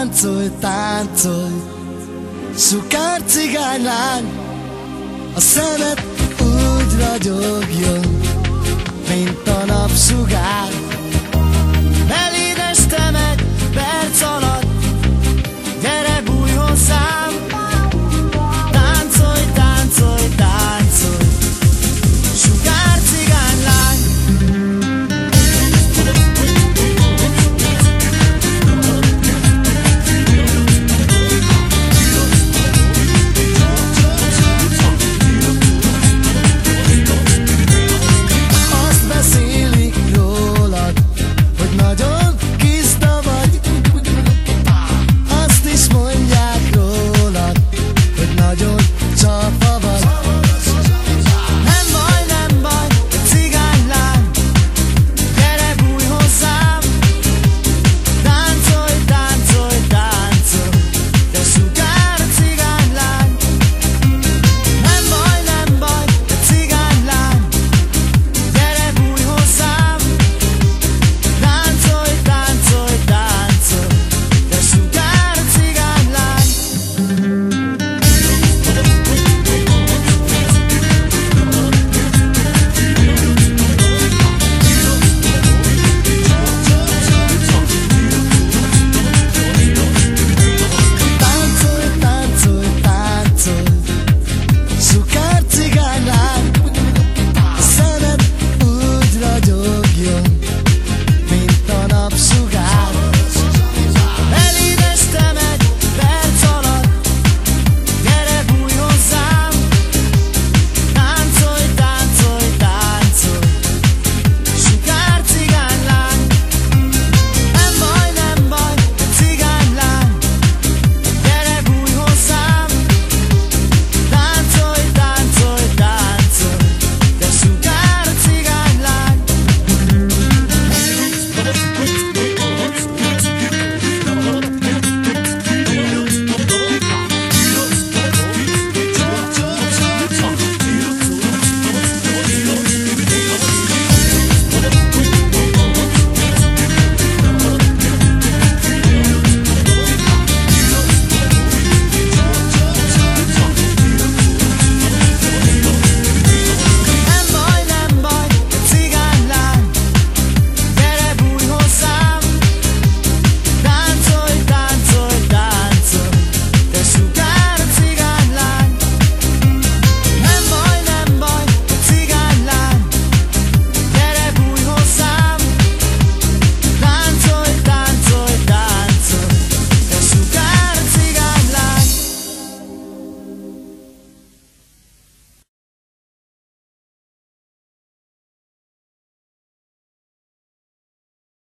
Táncolj, táncolj, sukár cigánylány, a szemed úgy ragyogjon, mint a napsugár.